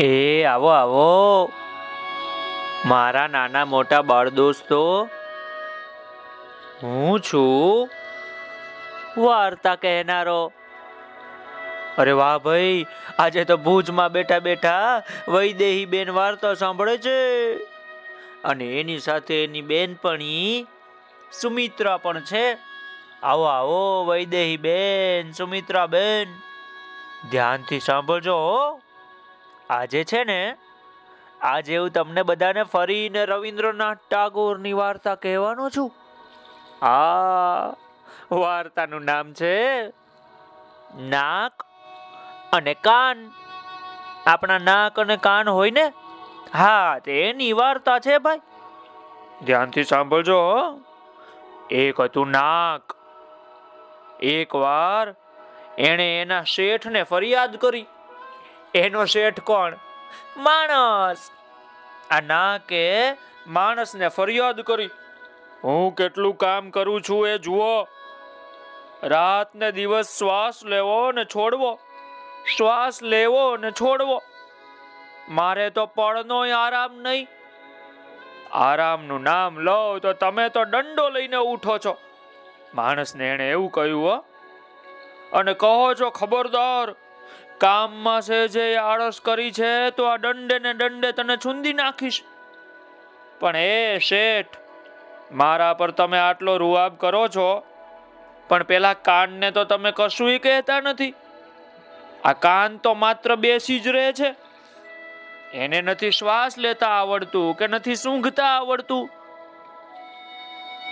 એ, આવો આવો. મારા નાના મોટા બાળ દોસ્તો, હું છું વાર્તા કહેનારો. અરે વાહ ભાઈ, આજે તો ભુજમાં બેઠા બેઠા વૈદેહી બેન વાર્તા સાંભળે છે. અને એની સાથે એની બેનપણી સુમિત્રા પણ છે. આવો આવો, વૈદેહી બેન, સુમિત્રા બેન. ધ્યાનથી સાંભળજો હો. આજે છે ને, આજે હું તમને બધાને ફરીને રવિન્દ્રનાથ ટાગોરની વાર્તા કહેવાનો છું. આ વાર્તાનું નામ છે નાક અને કાન. આપણા નાક અને કાન હોય ને? હા તેની વાર્તા છે ભાઈ. ધ્યાનથી સાંભળજો. એક હતું નાક. એક વાર એણે એના શેઠને ફરિયાદ કરી. એનો શેઠ કોણ? માણસ. આ ના કે માણસને ફરિયાદ કરી. હું કેટલું કામ કરું છું એ જુઓ. રાત ને દિવસ શ્વાસ લેવો ને છોડવો. શ્વાસ લેવો ને છોડવો. મારે તો પડનોય આરામ નહીં. આરામનું નામ લો તો તમે તો દંડો લઈને ઉઠો છો. માણસને એણે એવું કહ્યું, હો. અને કહો છો, ખબરદાર કામમાં છે જે આળસ કરી છે, તો આ દંડે ને દંડે તને છુંદી નાખીશ. પણ એ શેઠ, મારા પર તમે આટલો રૂઆબ કરો છો, પણ પેલા કાનને તો તમે કશુંય કહેતા નથી. આ કાન તો માત્ર બેસી જ રહે છે. એને નથી શ્વાસ લેતા આવડતું કે નથી સૂંઘતા આવડતું.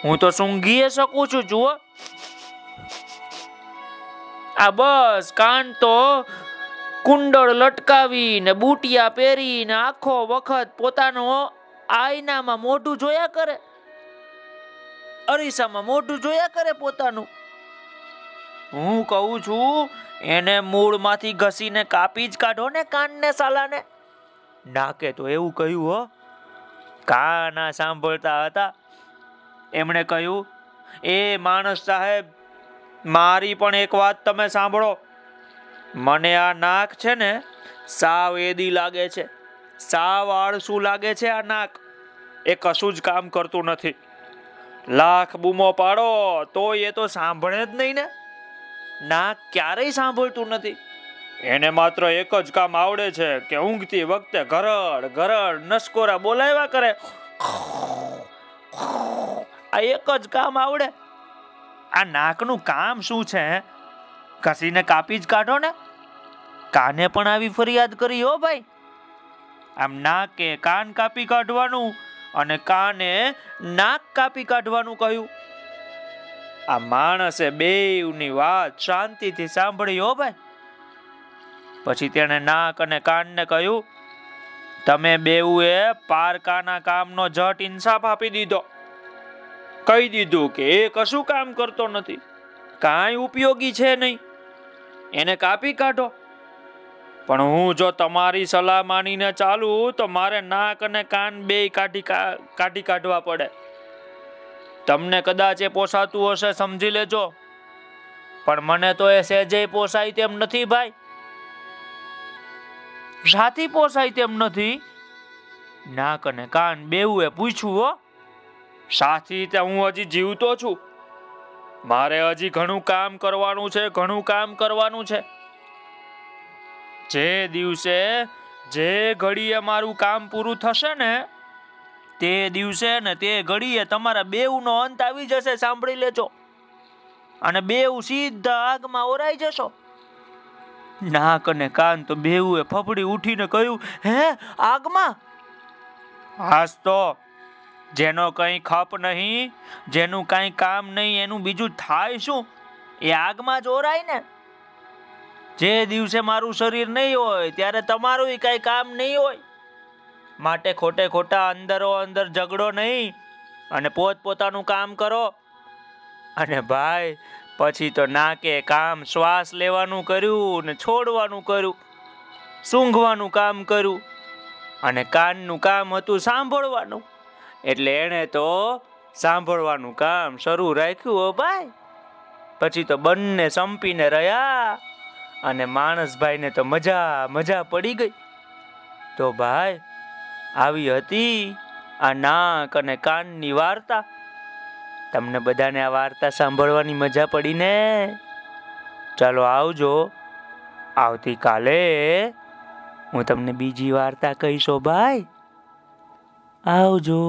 હું તો સૂંઘીએ શકું છું, જુઓ. આ બસ, કાન તો કુંડળ લટકાવીને, બુટિયા પહેરીને આખો વખત પોતાનો આઈનામાં મોઢું જોયા કરે. અરીસામાં મોઢું જોયા કરે પોતાનું. હું કહું છું, એને મૂળમાંથી ઘસીને કાપી જ કાઢો ને કાનને સાલાને. નાકે તો એવું કહ્યું, હો. કાના સાંભળતા હતા. એમણે કહ્યું, એ માણસ સાહેબ, મારી પણ એક વાત તમે સાંભળો. મને આ નાક છે ને, સાવ એદી લાગે છે. સાવ આળસુ લાગે છે આ નાક. એ કશું જ કામ કરતું નથી. લાખ બૂમો પાડો તો એ તો સાંભળે જ નહીં ને. નાક ક્યારેય સાંભળતું નથી. એને માત્ર એક જ કામ આવડે છે કે ઊંઘતી વખતે ઘરડ ઘરડ નસકોરા બોલાવ્યા કરે. આ એક જ કામ આવડે. આ નાકનું કામ શું છે ઘસીને કાપી જ કાઢો ને. કાને પણ આવી ફરિયાદ કરી હો ભાઈ. આમ નાકે કાન કાપી કાઢવાનું અને કાને નાક કાપી કાઢવાનું કહ્યું. આ માણસે બેવની વાત શાંતિથી સાંભળી હો ભાઈ. પછી તેણે નાક અને કાનને કહ્યું, તમે બેઉએ પારકાના કામનો જટ ઇન્સાફ આપી દીધો. કહી દીધું કે એ કશું કામ કરતો નથી. કાંઈ ઉપયોગી છે નહીં. એને કાપી કાઢો. પણ હું જો તમારી સલાહ માનીને ચાલુ, તો મારે નાક અને કાન બે કાઢી કાઢી કાઢવા પડે. તમને કદાચ એ પોસાતું હશે, સમજી લેજો. પણ મને તો એ સહેજે પોસાય તેમ નથી, ભાઈ. સાથી પોસાય તેમ નથી. નાક અને કાન બેઉએ પૂછ્યું, હો. સાથી હું હજી જીવતો છું. મારે હજી ઘણું કામ કરવાનું છે, ઘણું કામ કરવાનું છે. જે દિવસે જે ઘડીએ મારું કામ પૂરું થશે ને, તે દિવસે ને તે ઘડીએ તમારા બેવનો અંત આવી જશે, સાંભળી લેજો. અને બેઉ સીધા આગમાં ઓરાઈ જશો. નાક અને કાન તો બેઉએ ફફડી ઉઠીને કહ્યું, હે, આગમાં? હાસ તો જેનો કંઈ ખપ નહીં, જેનું કંઈ કામ નહીં, એનું બીજું થાય શું? એ આગમાં જ ઓરાય ને. જે દિવસે મારું શરીર નહીં હોય, ત્યારે તમારું કઈ કામ નહીં હોય. માટે ખોટે ખોટા અંદરો અંદર ઝઘડો નહીં, અને પોત પોતાનું કામ કરો. અને ભાઈ, પછી તો નાકે કામ શ્વાસ લેવાનું કર્યું ને છોડવાનું કર્યું, સૂંઘવાનું કામ કર્યું, અને કાનનું કામ હતું સાંભળવાનું. એટલે એણે તો સાંભળવાનું કામ શરૂ રાખ્યું હો ભાઈ. પછી તો બંને સંપીને રહ્યા અને માણસભાઈને તો મજા મજા પડી ગઈ. તો ભાઈ, આવી હતી આ નાક અને કાનની વાર્તા. તમને બધાને આ વાર્તા સાંભળવાની મજા પડી ને? ચાલો આવજો. આવતીકાલે હું તમને બીજી વાર્તા કહીશો ભાઈ. આવજો.